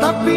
Tapi